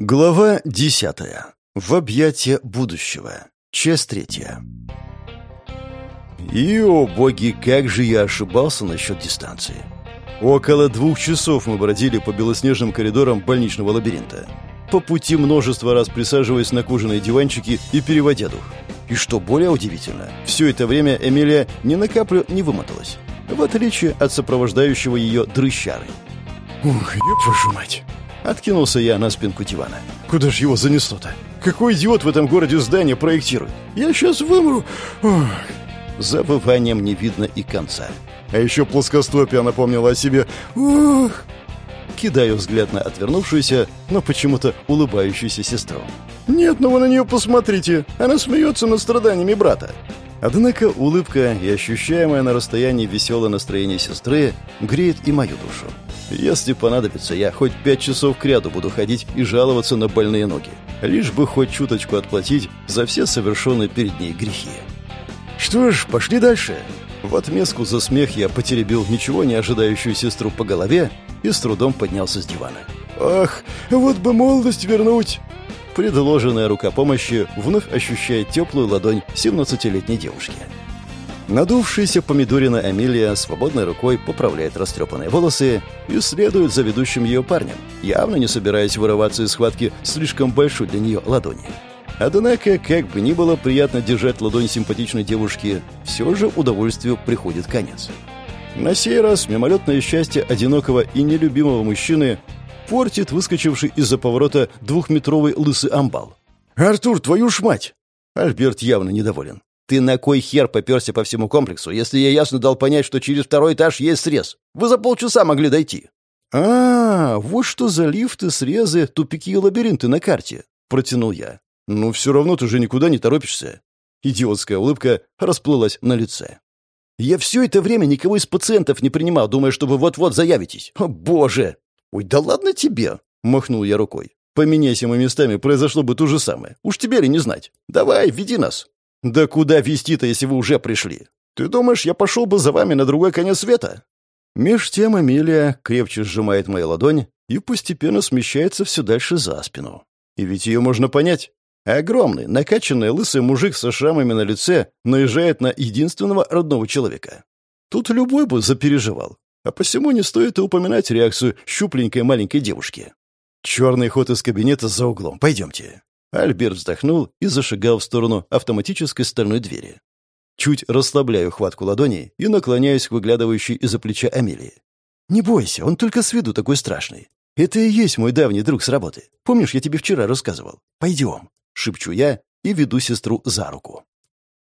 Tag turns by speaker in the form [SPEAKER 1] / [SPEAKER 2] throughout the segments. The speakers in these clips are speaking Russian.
[SPEAKER 1] Глава десятая. В объятия будущего. Часть третья. И, о боги, как же я ошибался насчет дистанции. Около двух часов мы бродили по белоснежным коридорам больничного лабиринта. По пути множество раз присаживаясь на кожаные диванчики и переводя дух. И что более удивительно, все это время Эмилия ни на каплю не вымоталась. В отличие от сопровождающего ее дрыщары.
[SPEAKER 2] Ух, ёб вашу мать.
[SPEAKER 1] Откинулся я на спинку дивана.
[SPEAKER 2] Куда ж его занесло-то? Какой идиот в этом городе здание проектирует? Я сейчас вымру. Ох.
[SPEAKER 1] Забыванием не видно и конца.
[SPEAKER 2] А еще плоскостопие напомнило о себе. Ух.
[SPEAKER 1] Кидаю взгляд на отвернувшуюся, но почему-то улыбающуюся сестру.
[SPEAKER 2] Нет, ну вы на нее посмотрите. Она смеется над страданиями брата.
[SPEAKER 1] Однако улыбка и ощущаемое на расстоянии веселое настроение сестры греет и мою душу. Если понадобится, я хоть пять часов кряду буду ходить и жаловаться на больные ноги, лишь бы хоть чуточку отплатить за все совершенные перед ней грехи. Что ж, пошли дальше. В отместку за смех я потеребил ничего не ожидающую сестру по голове и с трудом поднялся с дивана.
[SPEAKER 2] Ах, вот бы молодость вернуть!
[SPEAKER 1] Предложенная рука помощи вновь ощущает теплую ладонь 17-летней девушки. Надувшаяся помидорина Амелия свободной рукой поправляет растрепанные волосы и следует за ведущим ее парнем, явно не собираясь вырываться из схватки слишком большой для нее ладони. Однако, как бы ни было приятно держать ладонь симпатичной девушки, все же удовольствию приходит конец. На сей раз мимолетное счастье одинокого и нелюбимого мужчины портит выскочивший из-за поворота двухметровый лысый амбал.
[SPEAKER 2] «Артур, твою ж мать!»
[SPEAKER 1] Альберт явно недоволен. Ты на кой хер поперся по всему комплексу, если я ясно дал понять, что через второй этаж есть срез? Вы за полчаса могли дойти».
[SPEAKER 2] «А, вот что за лифты, срезы, тупики и лабиринты на карте», — протянул я.
[SPEAKER 1] «Ну, все равно ты же никуда не торопишься». Идиотская улыбка расплылась на лице. «Я все это время никого из пациентов не принимал, думая, что вы вот-вот заявитесь. О, боже!» «Ой, да ладно тебе!» — махнул я рукой. «Поменяйся мы местами, произошло бы то же самое. Уж тебе ли не знать? Давай, веди нас!» «Да куда вести-то, если вы уже пришли? Ты думаешь, я пошел бы за вами на другой конец света?» Меж тем Эмилия крепче сжимает мою ладонь и постепенно смещается все дальше за спину. И ведь ее можно понять. Огромный, накачанный лысый мужик со шрамами на лице наезжает на единственного родного человека. Тут любой бы запереживал. А посему не стоит и упоминать реакцию щупленькой маленькой девушки. Черный ход из кабинета за углом. Пойдемте. Альберт вздохнул и зашагал в сторону автоматической стальной двери. Чуть расслабляю хватку ладони и наклоняюсь к выглядывающей из-за плеча Амелии. «Не бойся, он только с виду такой страшный. Это и есть мой давний друг с работы. Помнишь, я тебе вчера рассказывал? Пойдем», — шепчу я и веду сестру за руку.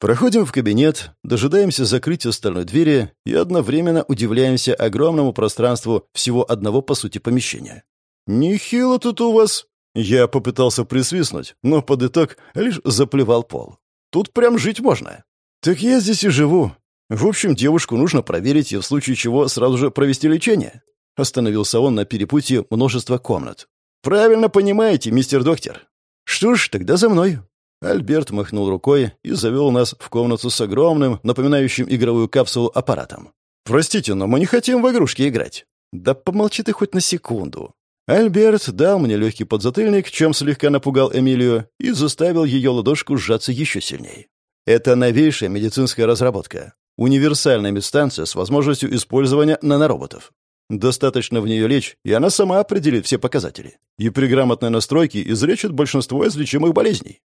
[SPEAKER 1] Проходим в кабинет, дожидаемся закрытия стальной двери и одновременно удивляемся огромному пространству всего одного, по сути, помещения. «Нехило тут у вас», я попытался присвистнуть, но под итог лишь заплевал пол. Тут прям жить можно. Так я здесь и живу. В общем, девушку нужно проверить и в случае чего сразу же провести лечение. Остановился он на перепутье множества комнат. Правильно понимаете, мистер доктор. Что ж, тогда за мной. Альберт махнул рукой и завел нас в комнату с огромным, напоминающим игровую капсулу аппаратом. «Простите, но мы не хотим в игрушки играть». «Да помолчи ты хоть на секунду. Альберт дал мне легкий подзатыльник, чем слегка напугал Эмилию, и заставил ее ладошку сжаться еще сильнее. Это новейшая медицинская разработка. Универсальная медстанция с возможностью использования нанороботов. Достаточно в нее лечь, и она сама определит все показатели. И при грамотной настройке излечит большинство излечимых болезней.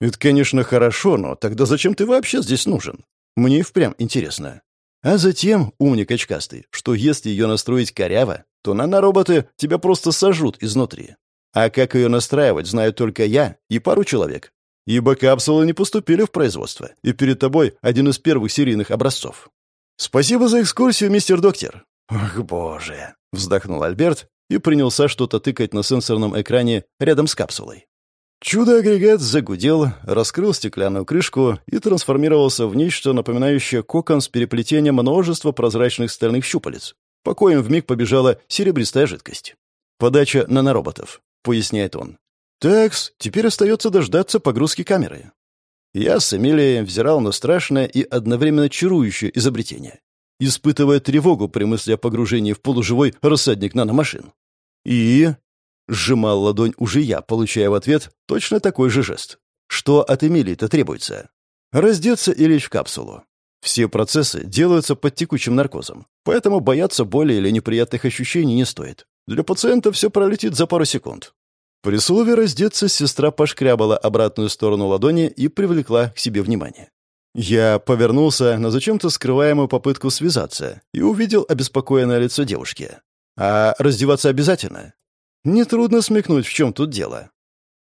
[SPEAKER 1] Это, конечно, хорошо, но тогда зачем ты вообще здесь нужен? Мне впрямь интересно. А затем, умник очкастый, что если ее настроить коряво, то нанороботы тебя просто сожрут изнутри. А как ее настраивать, знаю только я и пару человек. Ибо капсулы не поступили в производство, и перед тобой один из первых серийных образцов. Спасибо за экскурсию, мистер доктор. Ох, боже, вздохнул Альберт и принялся что-то тыкать на сенсорном экране рядом с капсулой. Чудо-агрегат загудел, раскрыл стеклянную крышку и трансформировался в нечто напоминающее кокон с переплетением множества прозрачных стальных щупалец, по коим вмиг побежала серебристая жидкость. «Подача нанороботов», — поясняет он. «Такс, теперь остается дождаться погрузки камеры». Я с Эмилией взирал на страшное и одновременно чарующее изобретение, испытывая тревогу при мысли о погружении в полуживой рассадник наномашин. И Сжимал ладонь уже я, получая в ответ точно такой же жест. Что от Эмилии-то требуется? Раздеться и лечь в капсулу. Все процессы делаются под текучим наркозом, поэтому бояться боли или неприятных ощущений не стоит. Для пациента все пролетит за пару секунд. При слове «раздеться» сестра пошкрябала обратную сторону ладони и привлекла к себе внимание. Я повернулся на зачем-то скрываемую попытку связаться и увидел обеспокоенное лицо девушки. «А раздеваться обязательно?» Нетрудно смекнуть, в чем тут дело.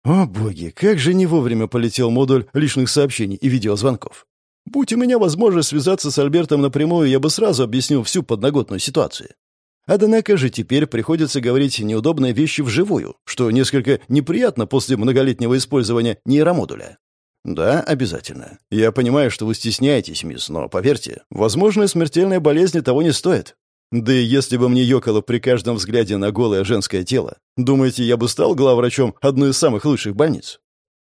[SPEAKER 1] О боги, как же не вовремя полетел модуль личных сообщений и видеозвонков. Будь у меня возможность связаться с Альбертом напрямую, я бы сразу объяснил всю подноготную ситуацию. Однако же теперь приходится говорить неудобные вещи вживую, что несколько неприятно после многолетнего использования нейромодуля. Да, обязательно. Я понимаю, что вы стесняетесь, мисс, но поверьте, возможная смертельная болезнь того не стоит. Да и если бы мне ёкало при каждом взгляде на голое женское тело, думаете, я бы стал главврачом одной из самых лучших больниц?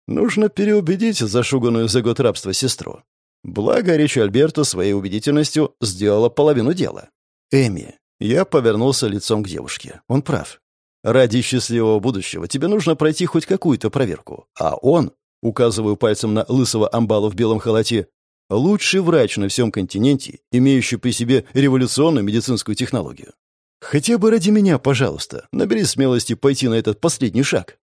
[SPEAKER 1] Нужно переубедить зашуганную за год рабства сестру. Благо, речь Альберта своей убедительностью сделала половину дела. «Эми». Я повернулся лицом к девушке. Он прав. Ради счастливого будущего тебе нужно пройти хоть какую-то проверку. А он, указываю пальцем на лысого амбала в белом халате, лучший врач на всем континенте, имеющий при себе революционную медицинскую технологию. Хотя бы ради меня, пожалуйста, набери смелости пойти на этот последний шаг.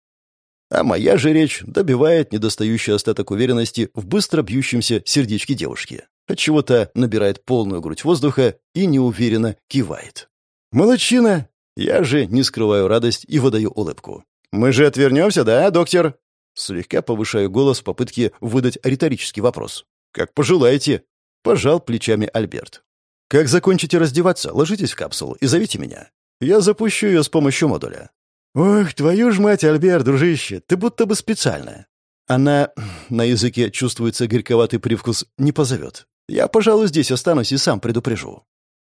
[SPEAKER 1] А моя же речь добивает недостающий остаток уверенности в быстро бьющемся сердечке девушки. Отчего-то набирает полную грудь воздуха и неуверенно кивает. «Молодчина!» Я же не скрываю радость и выдаю улыбку. «Мы же отвернемся, да, доктор?» Слегка повышаю голос в попытке выдать риторический вопрос. «Как пожелаете!» — пожал плечами Альберт. «Как закончите раздеваться, ложитесь в капсулу и зовите меня. Я запущу ее с помощью модуля. «Ох, твою ж мать, Альбер, дружище, ты будто бы специально». Она, на языке чувствуется горьковатый привкус, не позовет. Я, пожалуй, здесь останусь и сам предупрежу.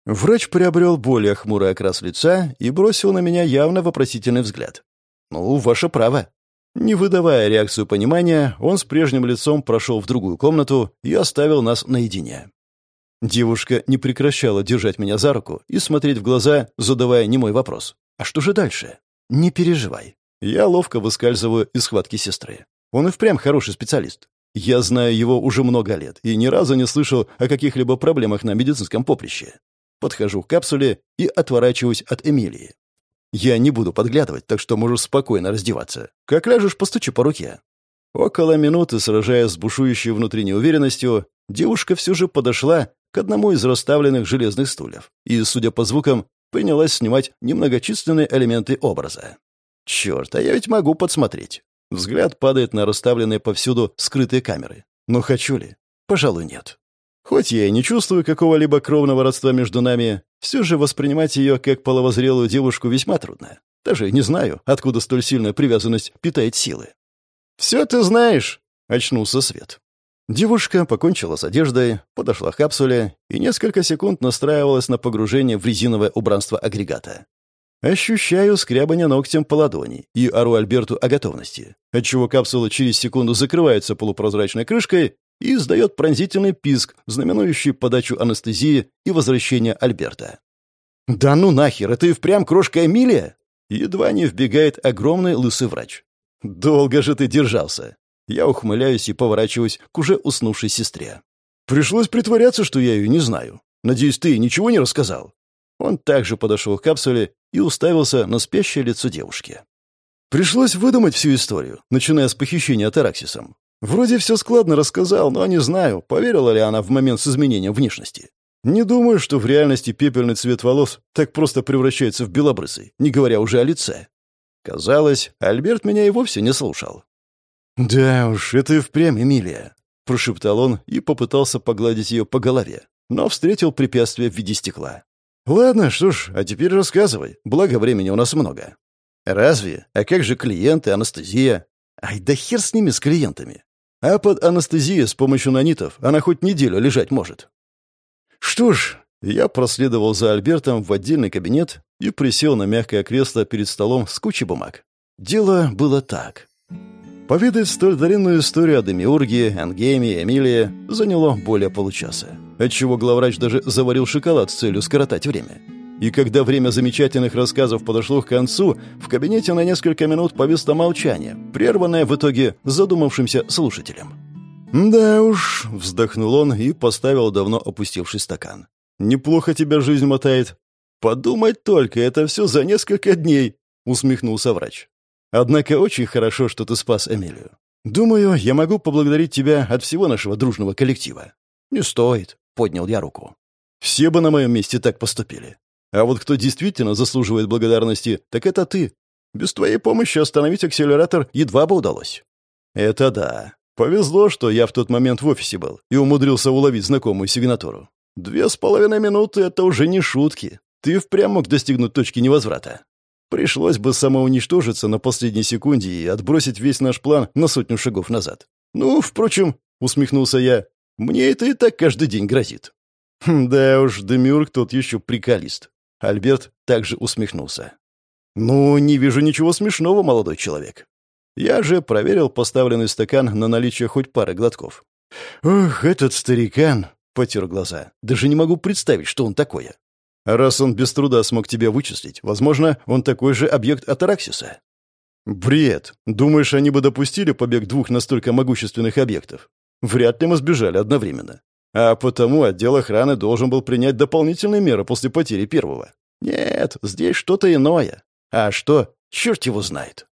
[SPEAKER 1] Врач приобрел более хмурый окрас лица и бросил на меня явно вопросительный взгляд. «Ну, ваше право». Не выдавая реакцию понимания, он с прежним лицом прошел в другую комнату и оставил нас наедине. Девушка не прекращала держать меня за руку и смотреть в глаза, задавая немой вопрос. «А что же дальше?» «Не переживай». Я ловко выскальзываю из схватки сестры. Он и впрямь хороший специалист. Я знаю его уже много лет и ни разу не слышал о каких-либо проблемах на медицинском поприще. Подхожу к капсуле и отворачиваюсь от Эмилии. Я не буду подглядывать, так что можешь спокойно раздеваться. Как ляжешь, постучи по руке. Около минуты, сражаясь с бушующей внутренней уверенностью, девушка все же подошла к одному из расставленных железных стульев и, судя по звукам, принялась снимать немногочисленные элементы образа. Черт, а я ведь могу подсмотреть. Взгляд падает на расставленные повсюду скрытые камеры. Но хочу ли? Пожалуй, нет. Хоть я и не чувствую какого-либо кровного родства между нами, все же воспринимать ее как половозрелую девушку весьма трудно. Даже не знаю, откуда столь сильная привязанность питает силы. «Все ты знаешь!» — очнулся Свет. Девушка покончила с одеждой, подошла к капсуле и несколько секунд настраивалась на погружение в резиновое убранство агрегата. Ощущаю скрябание ногтем по ладони и ору Альберту о готовности, отчего капсула через секунду закрывается полупрозрачной крышкой и издает пронзительный писк, знаменующий подачу анестезии и возвращение Альберта. «Да ну нахер, это и впрямь крошка Эмилия!» Едва не вбегает огромный лысый врач. «Долго же ты держался!» Я ухмыляюсь и поворачиваюсь к уже уснувшей сестре. «Пришлось притворяться, что я ее не знаю. Надеюсь, ты ничего не рассказал?» Он также подошел к капсуле и уставился на спящее лицо девушки. Пришлось выдумать всю историю, начиная с похищения Тараксисом. Вроде все складно рассказал, но не знаю, поверила ли она в момент с изменением внешности. Не думаю, что в реальности пепельный цвет волос так просто превращается в белобрысый, не говоря уже о лице. Казалось, Альберт меня и вовсе не слушал. «Да уж, это и впрямь Эмилия», — прошептал он и попытался погладить ее по голове, но встретил препятствие в виде стекла. «Ладно, что ж, а теперь рассказывай, благо времени у нас много». «Разве? А как же клиенты, анестезия?» «Ай, да хер с ними, с клиентами. А под анестезией с помощью нанитов она хоть неделю лежать может». Что ж, я проследовал за Альбертом в отдельный кабинет и присел на мягкое кресло перед столом с кучей бумаг. Дело было так. Поведать столь длинную историю о Демиурге, Ангеме и Эмилии заняло более получаса, отчего главврач даже заварил шоколад с целью скоротать время. И когда время замечательных рассказов подошло к концу, в кабинете на несколько минут повисло молчание, прерванное в итоге задумавшимся слушателем. «Да уж», — вздохнул он и поставил давно опустевший стакан. «Неплохо тебя жизнь мотает». «Подумать только, это все за несколько дней», — усмехнулся врач. «Однако очень хорошо, что ты спас Эмилию. Думаю, я могу поблагодарить тебя от всего нашего дружного коллектива». «Не стоит», — поднял я руку. «Все бы на моем месте так поступили. А вот кто действительно заслуживает благодарности, так это ты. Без твоей помощи остановить акселератор едва бы удалось». «Это да. Повезло, что я в тот момент в офисе был и умудрился уловить знакомую сигнатуру. Две с половиной минуты — это уже не шутки. Ты впрямь мог достигнуть точки невозврата. Пришлось бы самоуничтожиться на последней секунде и отбросить весь наш план на сотню шагов назад. Ну, впрочем, усмехнулся я, мне это и так каждый день грозит. Хм, да уж, Демюрк тот еще приколист. Альберт также усмехнулся. «Ну, не вижу ничего смешного, молодой человек. Я же проверил поставленный стакан на наличие хоть пары глотков. «Ох, этот старикан!» — потер глаза. «Даже не могу представить, что он такое. Раз он без труда смог тебя вычислить, возможно, он такой же объект Атараксиса». «Бред! Думаешь, они бы допустили побег двух настолько могущественных объектов? Вряд ли мы сбежали одновременно. А потому отдел охраны должен был принять дополнительные меры после потери первого. Нет, здесь что-то иное. А что, черт его знает».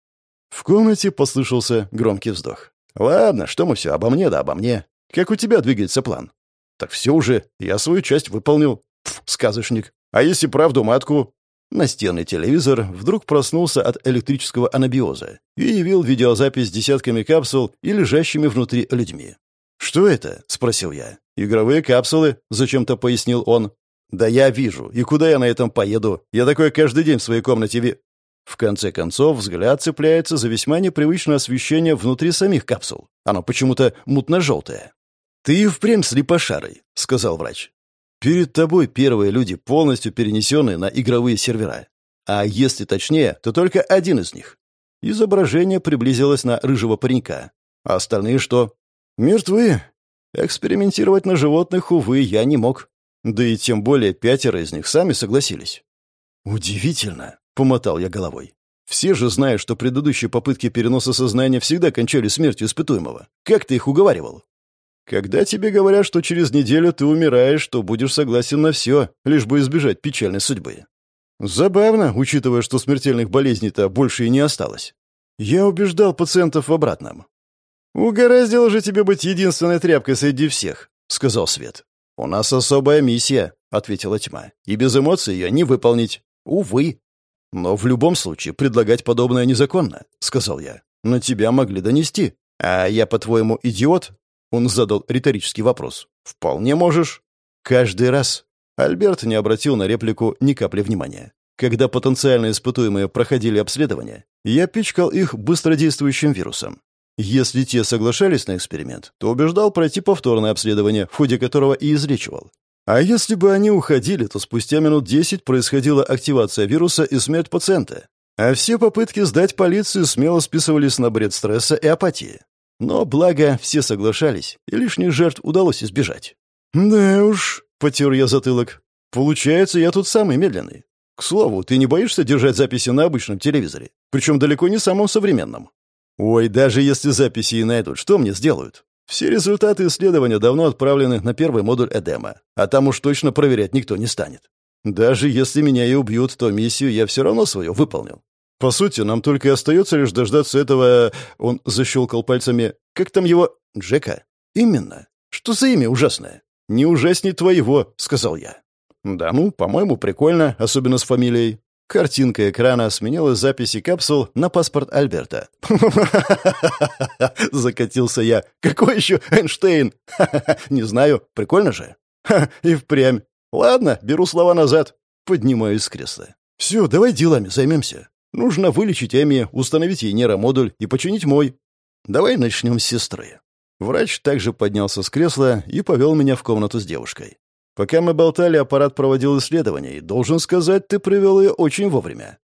[SPEAKER 1] В комнате послышался громкий вздох. «Ладно, что мы все, обо мне да обо мне. Как у тебя двигается план?» «Так все уже, я свою часть выполнил. Пф, сказочник. А если правду матку?» Настенный телевизор вдруг проснулся от электрического анабиоза и явил видеозапись с десятками капсул и лежащими внутри людьми. «Что это?» — спросил я. «Игровые капсулы», — зачем-то пояснил он. «Да я вижу. И куда я на этом поеду? Я такое каждый день в своей комнате ви...» В конце концов, взгляд цепляется за весьма непривычное освещение внутри самих капсул. Оно почему-то мутно-желтое. «Ты впрямь слепошарый», — сказал врач. «Перед тобой первые люди, полностью перенесенные на игровые сервера. А если точнее, то только один из них. Изображение приблизилось на рыжего паренька. А остальные что? Мертвы. Экспериментировать на животных, увы, я не мог. Да и тем более пятеро из них сами согласились. Удивительно. Помотал я головой. Все же знают, что предыдущие попытки переноса сознания всегда кончали смертью испытуемого. Как ты их уговаривал? Когда тебе говорят, что через неделю ты умираешь, то будешь согласен на все, лишь бы избежать печальной судьбы. Забавно, учитывая, что смертельных болезней-то больше и не осталось. Я убеждал пациентов в обратном. «Угораздило же тебе быть единственной тряпкой среди всех», — сказал Свет. «У нас особая миссия», — ответила тьма. «И без эмоций ее не выполнить. Увы». «Но в любом случае предлагать подобное незаконно», — сказал я. «На тебя могли донести. А я, по-твоему, идиот?» Он задал риторический вопрос. «Вполне можешь». «Каждый раз». Альберт не обратил на реплику ни капли внимания. Когда потенциально испытуемые проходили обследование, я пичкал их быстродействующим вирусом. Если те соглашались на эксперимент, то убеждал пройти повторное обследование, в ходе которого и излечивал. А если бы они уходили, то спустя минут десять происходила активация вируса и смерть пациента. А все попытки сдать полицию смело списывались на бред стресса и апатии. Но, благо, все соглашались, и лишних жертв удалось избежать. «Да уж», — потер я затылок, — «получается, я тут самый медленный. К слову, ты не боишься держать записи на обычном телевизоре? Причем далеко не самом современном?» «Ой, даже если записи и найдут, что мне сделают? Все результаты исследования давно отправлены на первый модуль Эдема, а там уж точно проверять никто не станет. Даже если меня и убьют, то миссию я все равно свою выполнил. По сути, нам только и остается лишь дождаться этого... Он защелкал пальцами. Как там его... Джека? Именно. Что за имя ужасное? Не ужасней твоего, сказал я. Да ну, по-моему, прикольно, особенно с фамилией. Картинка экрана сменилась записи капсул на паспорт Альберта. Закатился я. «Какой еще Эйнштейн?» «Не знаю. Прикольно же?» «И впрямь. Ладно, беру слова назад. Поднимаюсь с кресла. Все, давай делами займемся. Нужно вылечить Эми, установить ей нейромодуль и починить мой. Давай начнем с сестры». Врач также поднялся с кресла и повел меня в комнату с девушкой. Пока мы болтали, аппарат проводил исследование, и, должен сказать, ты привел ее очень вовремя.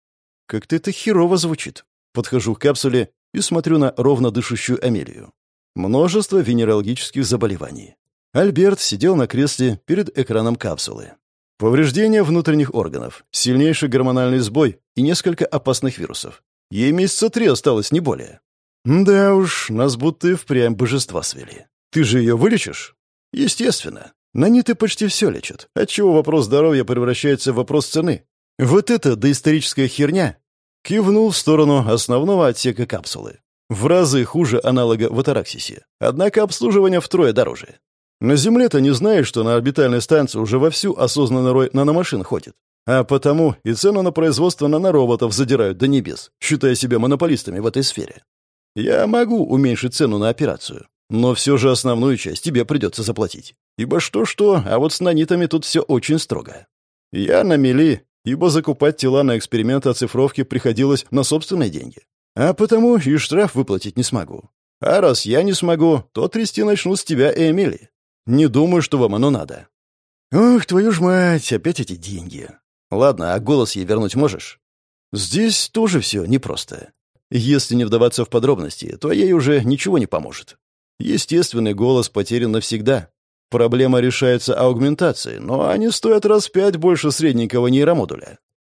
[SPEAKER 1] Как-то это херово звучит. Подхожу к капсуле и смотрю на ровно дышащую Амелию. Множество венерологических заболеваний. Альберт сидел на кресле перед экраном капсулы.
[SPEAKER 2] Повреждение внутренних органов, сильнейший гормональный сбой и несколько опасных вирусов. Ей месяца три осталось, не более. Да уж, нас будто и впрямь божества свели. Ты же ее вылечишь? Естественно. Наниты почти все лечат, отчего вопрос здоровья превращается в вопрос цены. Вот это доисторическая херня кивнул в сторону основного отсека капсулы. В разы хуже аналога в Атараксисе. Однако обслуживание втрое дороже. На Земле-то не знаешь, что на орбитальной станции уже вовсю осознанный рой наномашин ходит. А потому и цену на производство нанороботов задирают до небес, считая себя монополистами в этой сфере. Я могу уменьшить цену на операцию, но все же основную часть тебе придется заплатить. Ибо что-что, а вот с нанитами тут все очень строго. Я на мели, ибо закупать тела на эксперименты оцифровки приходилось на собственные деньги. А потому и штраф выплатить не смогу. А раз я не смогу, то трясти начну с тебя и Эмили. Не думаю, что вам оно надо. Ох, твою ж мать, опять эти деньги. Ладно, а голос ей вернуть можешь? Здесь тоже все непросто. Если не вдаваться в подробности, то ей уже ничего не поможет. Естественный голос потерян навсегда. Проблема решается аугментацией, но они стоят раз пять больше средненького нейромодуля.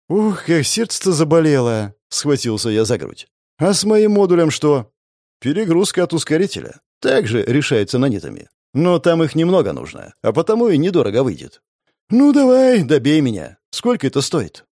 [SPEAKER 2] «Ух, как сердце-то заболело!» — схватился я за грудь. «А с моим модулем что?» «Перегрузка от ускорителя. Также решается нанитами. Но там их немного нужно, а потому и недорого выйдет». «Ну давай, добей меня. Сколько это стоит?»